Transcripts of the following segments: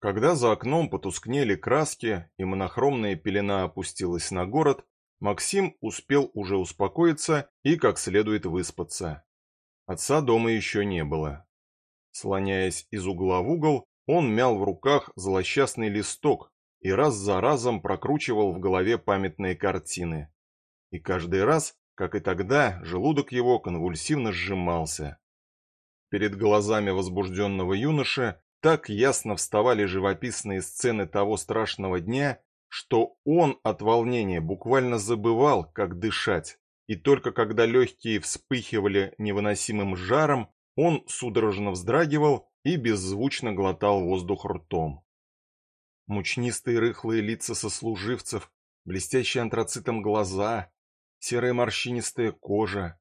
Когда за окном потускнели краски и монохромная пелена опустилась на город, Максим успел уже успокоиться и как следует выспаться. Отца дома еще не было. Слоняясь из угла в угол, он мял в руках злосчастный листок и раз за разом прокручивал в голове памятные картины. И каждый раз, как и тогда, желудок его конвульсивно сжимался. Перед глазами возбужденного юноши так ясно вставали живописные сцены того страшного дня, что он от волнения буквально забывал, как дышать, и только когда легкие вспыхивали невыносимым жаром, он судорожно вздрагивал и беззвучно глотал воздух ртом. Мучнистые рыхлые лица сослуживцев, блестящие антрацитом глаза, серая морщинистая кожа,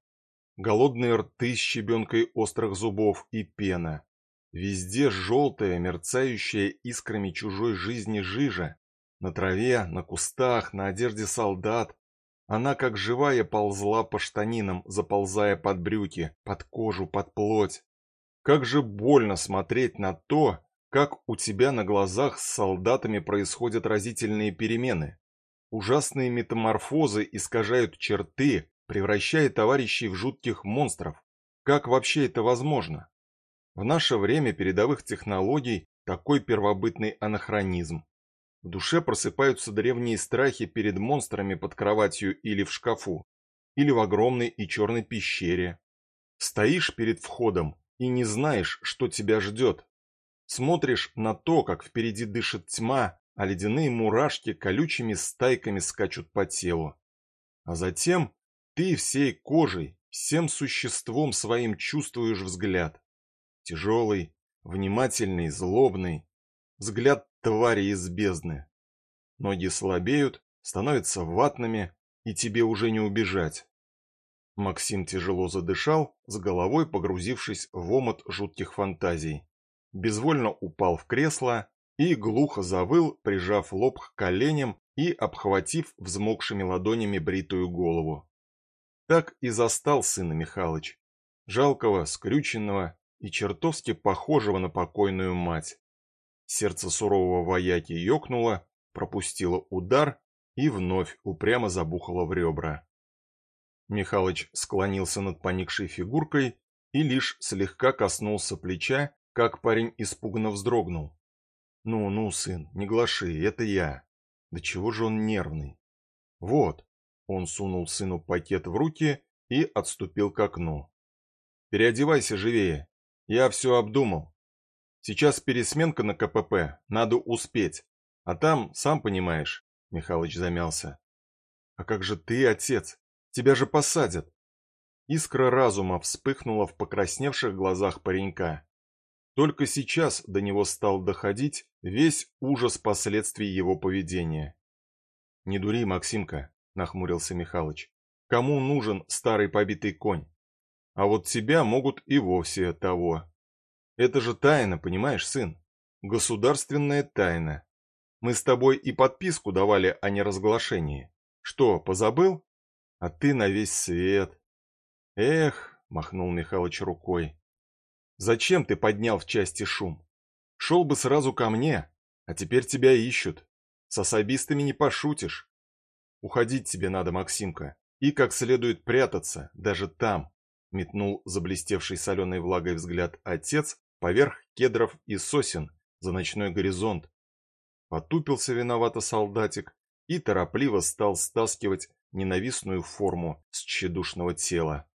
голодные рты с щебенкой острых зубов и пена. Везде желтая, мерцающая искрами чужой жизни жижа, на траве, на кустах, на одежде солдат. Она, как живая, ползла по штанинам, заползая под брюки, под кожу, под плоть. Как же больно смотреть на то, как у тебя на глазах с солдатами происходят разительные перемены. Ужасные метаморфозы искажают черты, превращая товарищей в жутких монстров. Как вообще это возможно? В наше время передовых технологий такой первобытный анахронизм. В душе просыпаются древние страхи перед монстрами под кроватью или в шкафу, или в огромной и черной пещере. Стоишь перед входом и не знаешь, что тебя ждет. Смотришь на то, как впереди дышит тьма, а ледяные мурашки колючими стайками скачут по телу. А затем ты всей кожей, всем существом своим чувствуешь взгляд. Тяжелый, внимательный, злобный. Взгляд твари из бездны. Ноги слабеют, становятся ватными, и тебе уже не убежать. Максим тяжело задышал, с головой погрузившись в омут жутких фантазий. Безвольно упал в кресло и глухо завыл, прижав лоб к коленям и обхватив взмокшими ладонями бритую голову. Так и застал сына Михалыч, жалкого, скрюченного и чертовски похожего на покойную мать. Сердце сурового вояки ёкнуло, пропустило удар и вновь упрямо забухало в ребра. Михалыч склонился над поникшей фигуркой и лишь слегка коснулся плеча, как парень испуганно вздрогнул. «Ну, ну, сын, не глаши, это я. Да чего же он нервный?» «Вот», — он сунул сыну пакет в руки и отступил к окну. «Переодевайся живее, я все обдумал. Сейчас пересменка на КПП, надо успеть. А там, сам понимаешь, Михалыч замялся. А как же ты, отец? Тебя же посадят. Искра разума вспыхнула в покрасневших глазах паренька. Только сейчас до него стал доходить весь ужас последствий его поведения. «Не дури, Максимка», — нахмурился Михалыч. «Кому нужен старый побитый конь? А вот тебя могут и вовсе того. Это же тайна, понимаешь, сын? Государственная тайна. Мы с тобой и подписку давали о неразглашении. Что, позабыл? А ты на весь свет. Эх, махнул Михалыч рукой. Зачем ты поднял в части шум? Шел бы сразу ко мне, а теперь тебя ищут. С особистами не пошутишь. Уходить тебе надо, Максимка, и как следует прятаться, даже там, метнул заблестевший соленой влагой взгляд отец, поверх кедров и сосен за ночной горизонт. Потупился виновато солдатик и торопливо стал стаскивать ненавистную форму с тщедушного тела.